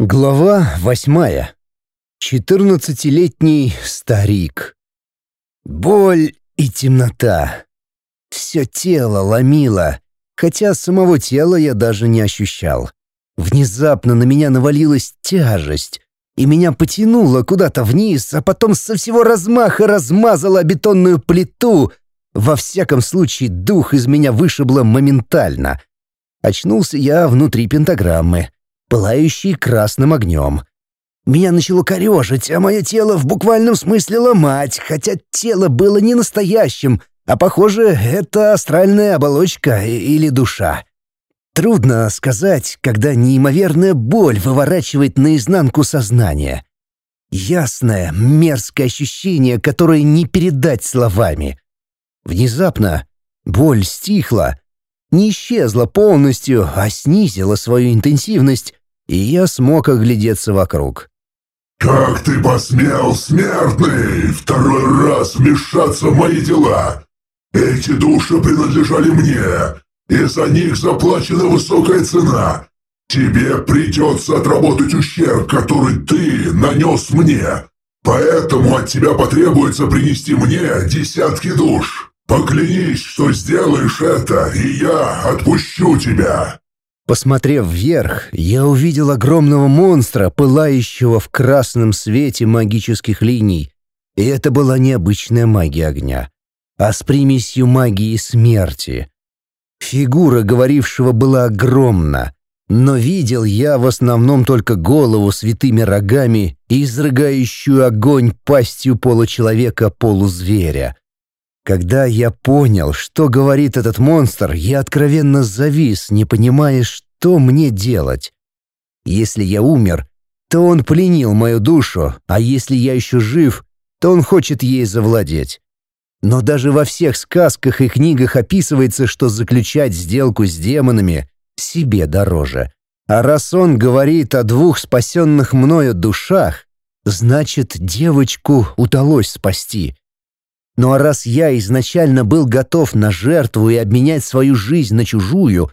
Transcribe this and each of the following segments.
Глава восьмая. Четырнадцатилетний старик. Боль и темнота. Все тело ломило, хотя самого тела я даже не ощущал. Внезапно на меня навалилась тяжесть, и меня потянуло куда-то вниз, а потом со всего размаха размазало бетонную плиту. Во всяком случае, дух из меня вышибло моментально. Очнулся я внутри пентаграммы — пылающий красным огнем. Меня начало корежить, а мое тело в буквальном смысле ломать, хотя тело было не настоящим, а, похоже, это астральная оболочка или душа. Трудно сказать, когда неимоверная боль выворачивает наизнанку сознание. Ясное, мерзкое ощущение, которое не передать словами. Внезапно боль стихла, не исчезла полностью, а снизила свою интенсивность, и я смог оглядеться вокруг. «Как ты посмел, смертный, второй раз вмешаться в мои дела? Эти души принадлежали мне, и за них заплачена высокая цена. Тебе придется отработать ущерб, который ты нанес мне. Поэтому от тебя потребуется принести мне десятки душ. Поклянись, что сделаешь это, и я отпущу тебя». Посмотрев вверх, я увидел огромного монстра, пылающего в красном свете магических линий. И это была необычная магия огня, а с примесью магии смерти. Фигура говорившего была огромна, но видел я в основном только голову с витыми рогами и изрыгающую огонь пастью получеловека-полузверя. Когда я понял, что говорит этот монстр, я откровенно завис, не понимая, что мне делать. Если я умер, то он пленил мою душу, а если я еще жив, то он хочет ей завладеть. Но даже во всех сказках и книгах описывается, что заключать сделку с демонами себе дороже. А раз он говорит о двух спасенных мною душах, значит, девочку удалось спасти. Ну а раз я изначально был готов на жертву и обменять свою жизнь на чужую,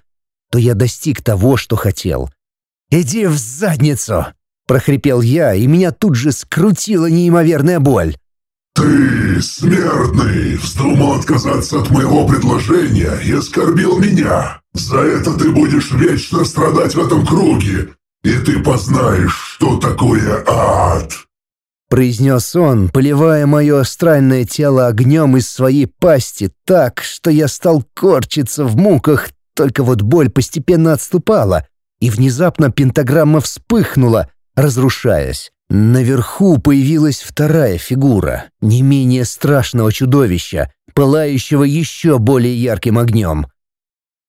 то я достиг того, что хотел. «Иди в задницу!» — прохрипел я, и меня тут же скрутила неимоверная боль. «Ты, смертный, вздумал отказаться от моего предложения и оскорбил меня. За это ты будешь вечно страдать в этом круге, и ты познаешь, что такое ад!» Произнес он, поливая мое астральное тело огнем из своей пасти так, что я стал корчиться в муках, только вот боль постепенно отступала, и внезапно пентаграмма вспыхнула, разрушаясь. Наверху появилась вторая фигура, не менее страшного чудовища, пылающего еще более ярким огнем.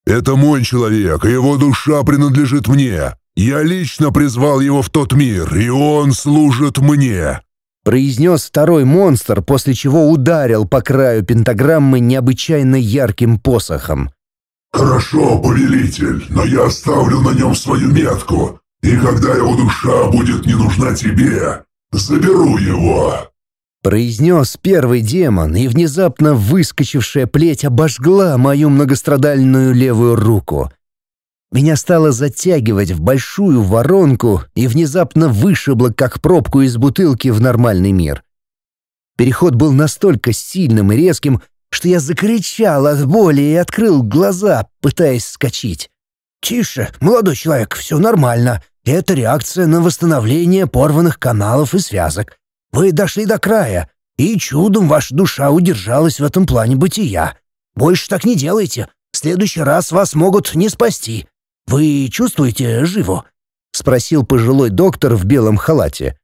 «Это мой человек, и его душа принадлежит мне. Я лично призвал его в тот мир, и он служит мне произнес второй монстр, после чего ударил по краю пентаграммы необычайно ярким посохом. «Хорошо, повелитель, но я оставлю на нем свою метку, и когда его душа будет не нужна тебе, заберу его». Произнес первый демон, и внезапно выскочившая плеть обожгла мою многострадальную левую руку. Меня стало затягивать в большую воронку и внезапно вышибло, как пробку из бутылки в нормальный мир. Переход был настолько сильным и резким, что я закричал от боли и открыл глаза, пытаясь скачать. «Тише, молодой человек, все нормально. Это реакция на восстановление порванных каналов и связок. Вы дошли до края, и чудом ваша душа удержалась в этом плане бытия. Больше так не делайте. В следующий раз вас могут не спасти. «Вы чувствуете живо?» — спросил пожилой доктор в белом халате.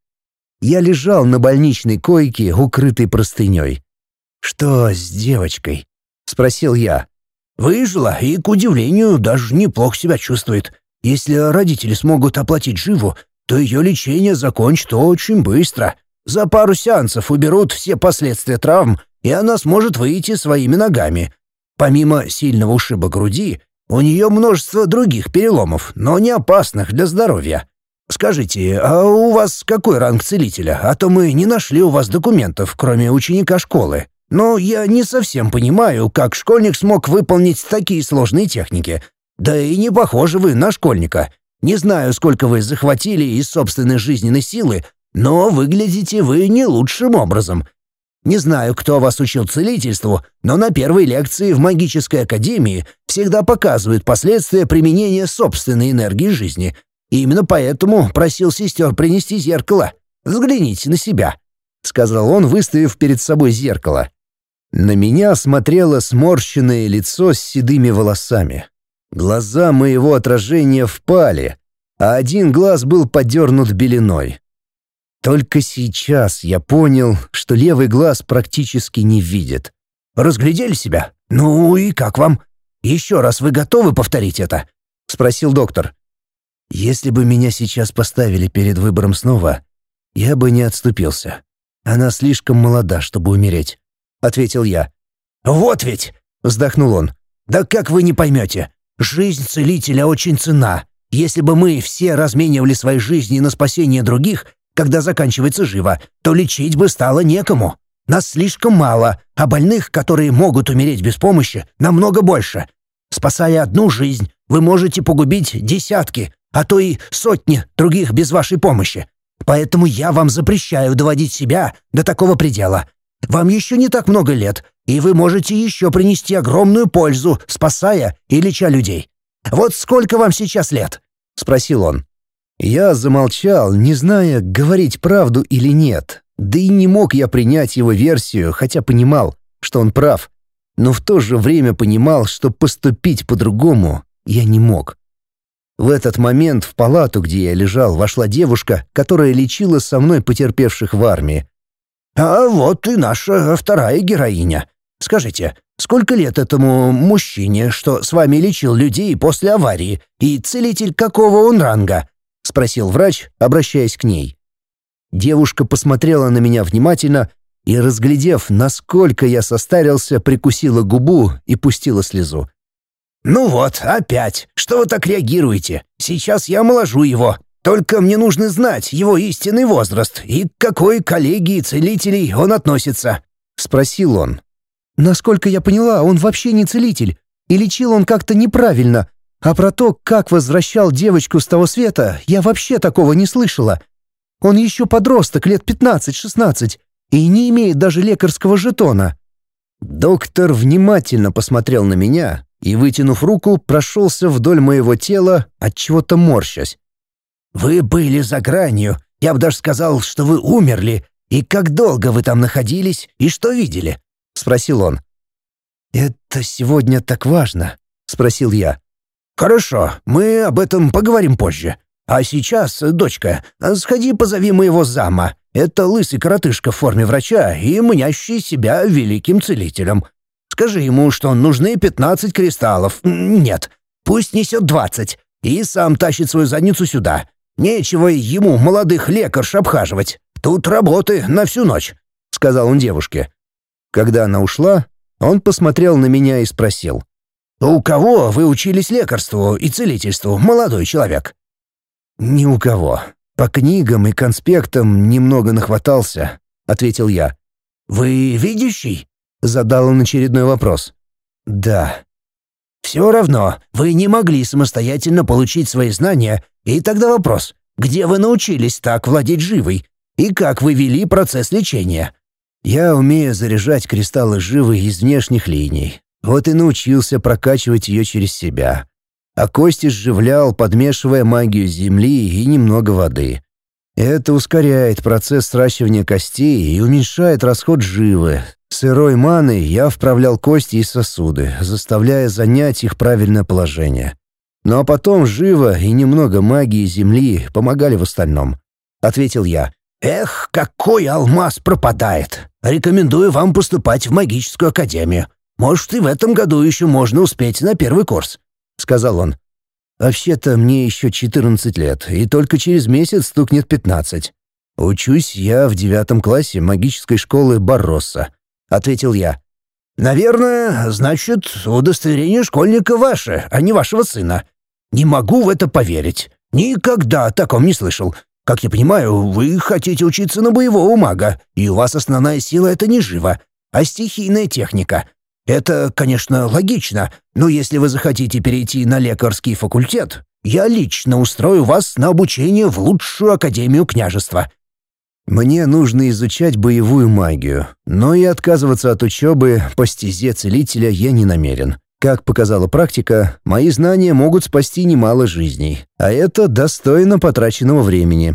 Я лежал на больничной койке, укрытой простыней. «Что с девочкой?» — спросил я. «Выжила и, к удивлению, даже неплохо себя чувствует. Если родители смогут оплатить живу, то ее лечение закончит очень быстро. За пару сеансов уберут все последствия травм, и она сможет выйти своими ногами. Помимо сильного ушиба груди, у нее множество других переломов, но не опасных для здоровья. Скажите, а у вас какой ранг целителя? А то мы не нашли у вас документов, кроме ученика школы. Но я не совсем понимаю, как школьник смог выполнить такие сложные техники. Да и не похожи вы на школьника. Не знаю, сколько вы захватили из собственной жизненной силы, но выглядите вы не лучшим образом. Не знаю, кто вас учил целительству, но на первой лекции в магической академии всегда показывают последствия применения собственной энергии жизни. И именно поэтому просил сестер принести зеркало. Взгляните на себя», — сказал он, выставив перед собой зеркало. На меня смотрело сморщенное лицо с седыми волосами. Глаза моего отражения впали, а один глаз был подернут беленой. Только сейчас я понял, что левый глаз практически не видит. «Разглядели себя? Ну и как вам? Еще раз вы готовы повторить это?» — спросил доктор. «Если бы меня сейчас поставили перед выбором снова, я бы не отступился. Она слишком молода, чтобы умереть», — ответил я. «Вот ведь!» — вздохнул он. «Да как вы не поймете? Жизнь целителя очень цена. Если бы мы все разменивали свои жизни на спасение других, когда заканчивается живо, то лечить бы стало некому. Нас слишком мало, а больных, которые могут умереть без помощи, намного больше. Спасая одну жизнь, вы можете погубить десятки, а то и сотни других без вашей помощи. Поэтому я вам запрещаю доводить себя до такого предела. Вам еще не так много лет, и вы можете еще принести огромную пользу, спасая и леча людей. Вот сколько вам сейчас лет?» — спросил он. Я замолчал, не зная, говорить правду или нет. Да и не мог я принять его версию, хотя понимал, что он прав. Но в то же время понимал, что поступить по-другому я не мог. В этот момент в палату, где я лежал, вошла девушка, которая лечила со мной потерпевших в армии. «А вот и наша вторая героиня. Скажите, сколько лет этому мужчине, что с вами лечил людей после аварии, и целитель какого он ранга?» — спросил врач, обращаясь к ней. Девушка посмотрела на меня внимательно и, разглядев, насколько я состарился, прикусила губу и пустила слезу. «Ну вот, опять. Что вы так реагируете? Сейчас я омоложу его. Только мне нужно знать его истинный возраст и к какой коллегии целителей он относится», — спросил он. «Насколько я поняла, он вообще не целитель, и лечил он как-то неправильно, а про то, как возвращал девочку с того света, я вообще такого не слышала. Он еще подросток, лет 15-16, и не имеет даже лекарского жетона». Доктор внимательно посмотрел на меня и, вытянув руку, прошелся вдоль моего тела, от чего-то морщась. «Вы были за гранью. Я бы даже сказал, что вы умерли. И как долго вы там находились и что видели?» — спросил он. «Это сегодня так важно?» — спросил я. «Хорошо, мы об этом поговорим позже. А сейчас, дочка, сходи позови моего зама. Это лысый коротышка в форме врача и мнящий себя великим целителем. Скажи ему, что нужны пятнадцать кристаллов. Нет, пусть несет двадцать. И сам тащит свою задницу сюда. Нечего ему молодых лекарш обхаживать. Тут работы на всю ночь», — сказал он девушке. Когда она ушла, он посмотрел на меня и спросил. «У кого вы учились лекарству и целительству, молодой человек?» «Ни у кого. По книгам и конспектам немного нахватался», — ответил я. «Вы видящий?» — задал он очередной вопрос. «Да». «Все равно, вы не могли самостоятельно получить свои знания, и тогда вопрос, где вы научились так владеть живой, и как вы вели процесс лечения?» «Я умею заряжать кристаллы живы из внешних линий, вот и научился прокачивать ее через себя. А кости сживлял, подмешивая магию земли и немного воды. Это ускоряет процесс сращивания костей и уменьшает расход живы. Сырой маной я вправлял кости и сосуды, заставляя занять их правильное положение. Ну а потом живо и немного магии земли помогали в остальном. Ответил я. «Эх, какой алмаз пропадает! Рекомендую вам поступать в магическую академию. Может, и в этом году еще можно успеть на первый курс», — сказал он. «Вообще-то мне еще 14 лет, и только через месяц стукнет 15. Учусь я в девятом классе магической школы Барросса», — ответил я. «Наверное, значит, удостоверение школьника ваше, а не вашего сына. Не могу в это поверить. Никогда о таком не слышал. Как я понимаю, вы хотите учиться на боевого мага, и у вас основная сила — это не живо, а стихийная техника. Это, конечно, логично, но если вы захотите перейти на лекарский факультет, я лично устрою вас на обучение в лучшую академию княжества. Мне нужно изучать боевую магию, но и отказываться от учебы по стезе целителя я не намерен. Как показала практика, мои знания могут спасти немало жизней, а это достойно потраченного времени.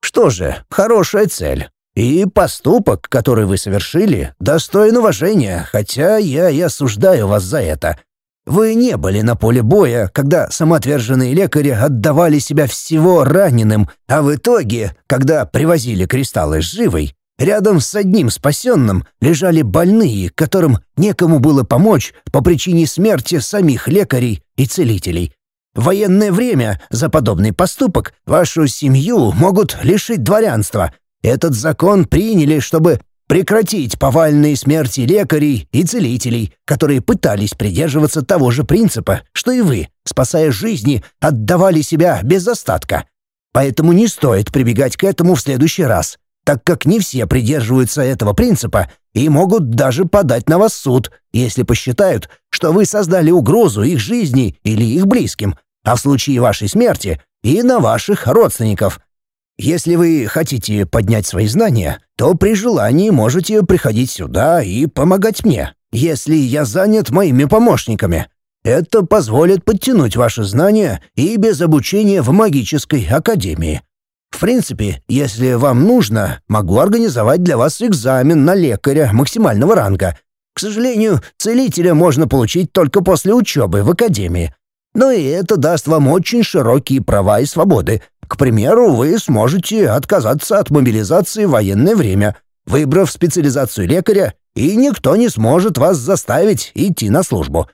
Что же, хорошая цель. И поступок, который вы совершили, достоин уважения, хотя я и осуждаю вас за это. Вы не были на поле боя, когда самоотверженные лекари отдавали себя всего раненым, а в итоге, когда привозили кристаллы живой, рядом с одним спасенным лежали больные, которым некому было помочь по причине смерти самих лекарей и целителей. В военное время за подобный поступок вашу семью могут лишить дворянства. Этот закон приняли, чтобы Прекратить повальные смерти лекарей и целителей, которые пытались придерживаться того же принципа, что и вы, спасая жизни, отдавали себя без остатка. Поэтому не стоит прибегать к этому в следующий раз, так как не все придерживаются этого принципа и могут даже подать на вас суд, если посчитают, что вы создали угрозу их жизни или их близким, а в случае вашей смерти и на ваших родственников – если вы хотите поднять свои знания, то при желании можете приходить сюда и помогать мне, если я занят моими помощниками. Это позволит подтянуть ваши знания и без обучения в магической академии. В принципе, если вам нужно, могу организовать для вас экзамен на лекаря максимального ранга. К сожалению, целителя можно получить только после учебы в академии. Но и это даст вам очень широкие права и свободы, к примеру, вы сможете отказаться от мобилизации в военное время, выбрав специализацию лекаря, и никто не сможет вас заставить идти на службу.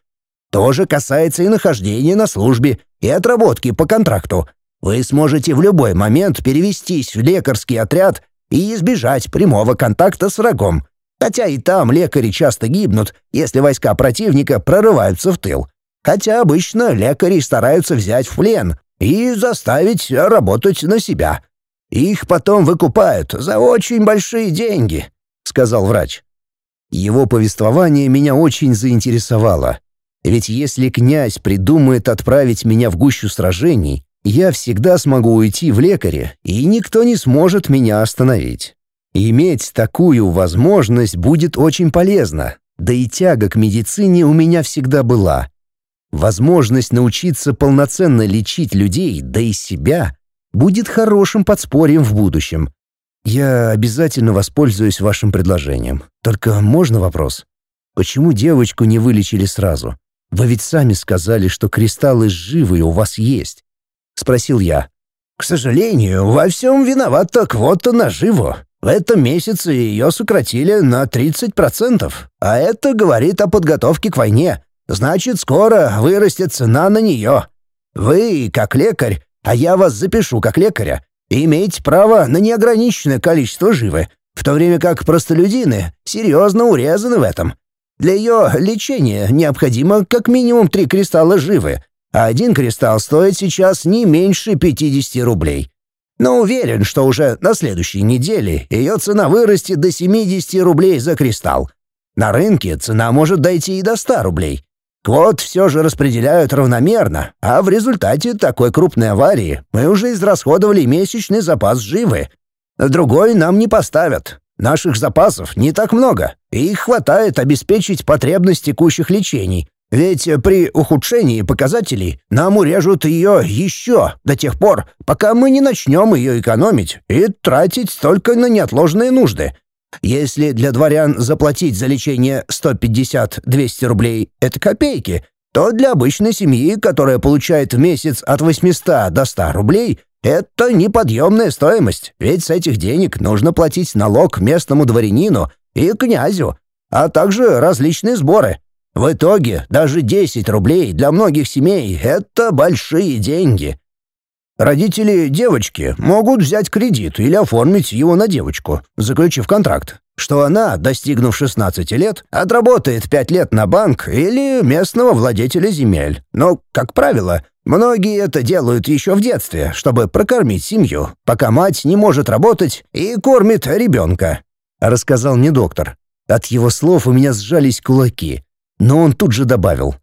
То же касается и нахождения на службе, и отработки по контракту. Вы сможете в любой момент перевестись в лекарский отряд и избежать прямого контакта с врагом. Хотя и там лекари часто гибнут, если войска противника прорываются в тыл. Хотя обычно лекари стараются взять в плен, и заставить работать на себя. Их потом выкупают за очень большие деньги», — сказал врач. Его повествование меня очень заинтересовало. Ведь если князь придумает отправить меня в гущу сражений, я всегда смогу уйти в лекаре, и никто не сможет меня остановить. Иметь такую возможность будет очень полезно, да и тяга к медицине у меня всегда была. Возможность научиться полноценно лечить людей, да и себя, будет хорошим подспорьем в будущем. Я обязательно воспользуюсь вашим предложением. Только можно вопрос? Почему девочку не вылечили сразу? Вы ведь сами сказали, что кристаллы живые у вас есть. Спросил я. К сожалению, во всем виновата квота на живо. В этом месяце ее сократили на 30%, а это говорит о подготовке к войне. Значит, скоро вырастет цена на нее. Вы, как лекарь, а я вас запишу как лекаря, имеете право на неограниченное количество живы, в то время как простолюдины серьезно урезаны в этом. Для ее лечения необходимо как минимум три кристалла живы, а один кристалл стоит сейчас не меньше 50 рублей. Но уверен, что уже на следующей неделе ее цена вырастет до 70 рублей за кристалл. На рынке цена может дойти и до 100 рублей. Квот все же распределяют равномерно, а в результате такой крупной аварии мы уже израсходовали месячный запас живы. Другой нам не поставят. Наших запасов не так много, и их хватает обеспечить потребность текущих лечений. Ведь при ухудшении показателей нам урежут ее еще до тех пор, пока мы не начнем ее экономить и тратить только на неотложные нужды. Если для дворян заплатить за лечение 150-200 рублей — это копейки, то для обычной семьи, которая получает в месяц от 800 до 100 рублей, это неподъемная стоимость, ведь с этих денег нужно платить налог местному дворянину и князю, а также различные сборы. В итоге даже 10 рублей для многих семей — это большие деньги. Родители девочки могут взять кредит или оформить его на девочку, заключив контракт, что она, достигнув 16 лет, отработает 5 лет на банк или местного владетеля земель. Но, как правило, многие это делают еще в детстве, чтобы прокормить семью, пока мать не может работать и кормит ребенка», — рассказал мне доктор. От его слов у меня сжались кулаки. Но он тут же добавил.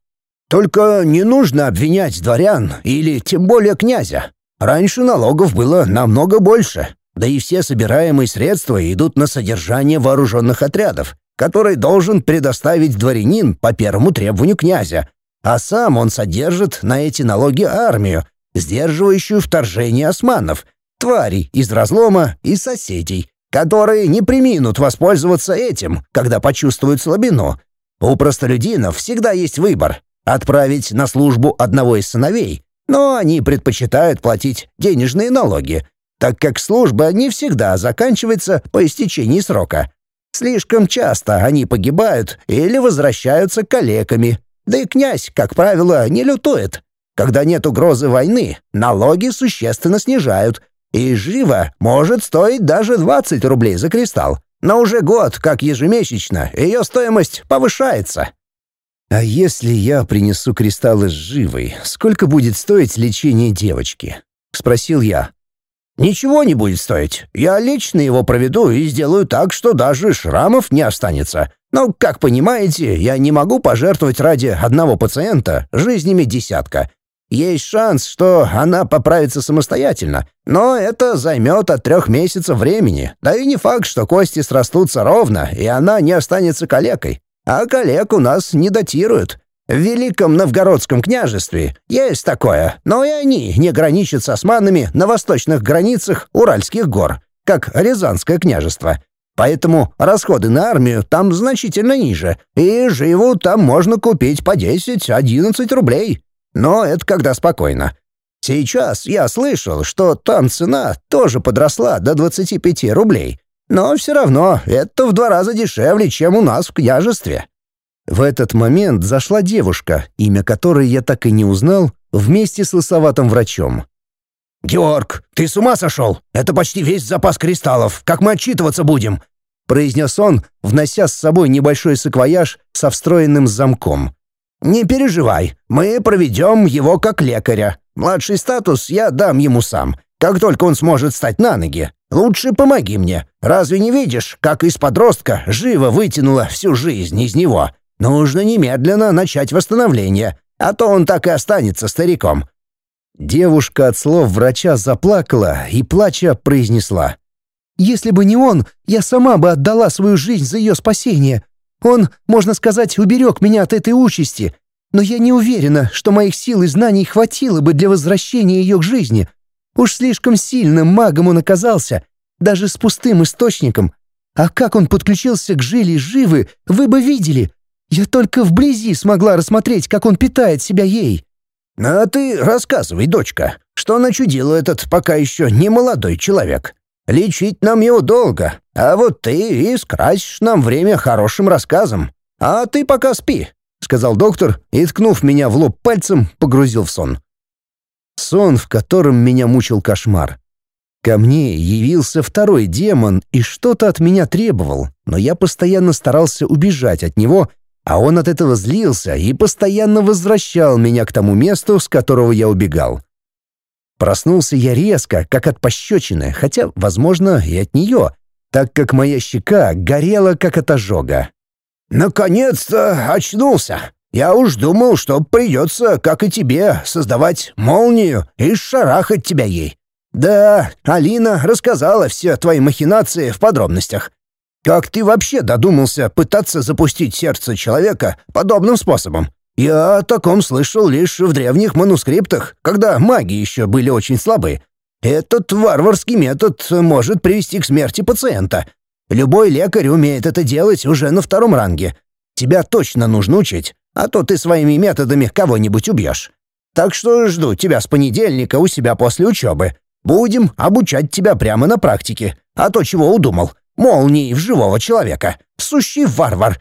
«Только не нужно обвинять дворян или тем более князя. Раньше налогов было намного больше, да и все собираемые средства идут на содержание вооруженных отрядов, который должен предоставить дворянин по первому требованию князя, а сам он содержит на эти налоги армию, сдерживающую вторжение османов, тварей из разлома и соседей, которые не приминут воспользоваться этим, когда почувствуют слабину. У простолюдинов всегда есть выбор — отправить на службу одного из сыновей, но они предпочитают платить денежные налоги, так как служба не всегда заканчивается по истечении срока. Слишком часто они погибают или возвращаются калеками, да и князь, как правило, не лютует. Когда нет угрозы войны, налоги существенно снижают, и живо может стоить даже 20 рублей за кристалл. Но уже год, как ежемесячно, ее стоимость повышается. «А если я принесу кристаллы живой, сколько будет стоить лечение девочки?» — спросил я. «Ничего не будет стоить. Я лично его проведу и сделаю так, что даже шрамов не останется. Но, как понимаете, я не могу пожертвовать ради одного пациента жизнями десятка. Есть шанс, что она поправится самостоятельно, но это займет от трех месяцев времени. Да и не факт, что кости срастутся ровно, и она не останется калекой. А коллег у нас не датируют. В Великом Новгородском княжестве есть такое, но и они не граничат с османами на восточных границах Уральских гор, как Рязанское княжество. Поэтому расходы на армию там значительно ниже, и живу там можно купить по 10-11 рублей. Но это когда спокойно. Сейчас я слышал, что там цена тоже подросла до 25 рублей. Но все равно это в два раза дешевле, чем у нас в княжестве. В этот момент зашла девушка, имя которой я так и не узнал, вместе с лысоватым врачом. «Георг, ты с ума сошел? Это почти весь запас кристаллов. Как мы отчитываться будем?» произнес он, внося с собой небольшой саквояж со встроенным замком. «Не переживай, мы проведем его как лекаря. Младший статус я дам ему сам, как только он сможет встать на ноги. Лучше помоги мне. Разве не видишь, как из подростка живо вытянула всю жизнь из него? Нужно немедленно начать восстановление, а то он так и останется стариком. Девушка от слов врача заплакала и, плача, произнесла. «Если бы не он, я сама бы отдала свою жизнь за ее спасение. Он, можно сказать, уберег меня от этой участи. Но я не уверена, что моих сил и знаний хватило бы для возвращения ее к жизни. Уж слишком сильным магом он оказался, даже с пустым источником. А как он подключился к жиле живы, вы бы видели. Я только вблизи смогла рассмотреть, как он питает себя ей. «А ты рассказывай, дочка, что начудил этот пока еще не молодой человек. Лечить нам его долго, а вот ты и скрасишь нам время хорошим рассказом. А ты пока спи», — сказал доктор и, ткнув меня в лоб пальцем, погрузил в сон. Сон, в котором меня мучил кошмар. Ко мне явился второй демон и что-то от меня требовал, но я постоянно старался убежать от него а он от этого злился и постоянно возвращал меня к тому месту, с которого я убегал. Проснулся я резко, как от пощечины, хотя, возможно, и от нее, так как моя щека горела, как от ожога. «Наконец-то очнулся! Я уж думал, что придется, как и тебе, создавать молнию и шарахать тебя ей. Да, Алина рассказала все твои махинации в подробностях. Как ты вообще додумался пытаться запустить сердце человека подобным способом? Я о таком слышал лишь в древних манускриптах, когда маги еще были очень слабы. Этот варварский метод может привести к смерти пациента. Любой лекарь умеет это делать уже на втором ранге. Тебя точно нужно учить, а то ты своими методами кого-нибудь убьешь. Так что жду тебя с понедельника у себя после учебы. Будем обучать тебя прямо на практике. А то чего удумал? молнии в живого человека. Сущий варвар.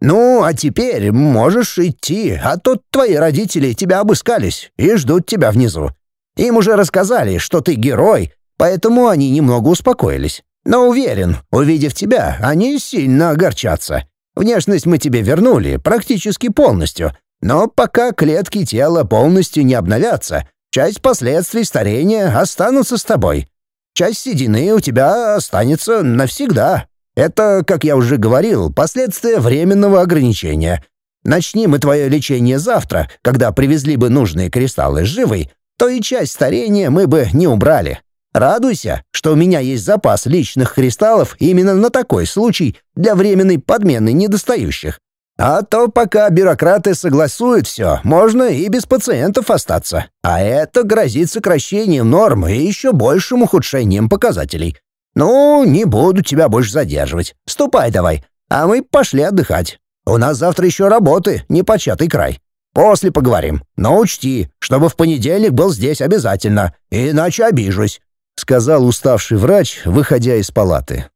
Ну, а теперь можешь идти, а то твои родители тебя обыскались и ждут тебя внизу. Им уже рассказали, что ты герой, поэтому они немного успокоились. Но уверен, увидев тебя, они сильно огорчатся. Внешность мы тебе вернули практически полностью, но пока клетки тела полностью не обновятся, часть последствий старения останутся с тобой. Часть седины у тебя останется навсегда. Это, как я уже говорил, последствия временного ограничения. Начни мы твое лечение завтра, когда привезли бы нужные кристаллы живой, то и часть старения мы бы не убрали. Радуйся, что у меня есть запас личных кристаллов именно на такой случай для временной подмены недостающих. А то пока бюрократы согласуют все, можно и без пациентов остаться. А это грозит сокращением норм и еще большим ухудшением показателей. Ну, не буду тебя больше задерживать. Ступай давай, а мы пошли отдыхать. У нас завтра еще работы, непочатый край. После поговорим. Но учти, чтобы в понедельник был здесь обязательно, иначе обижусь», — сказал уставший врач, выходя из палаты.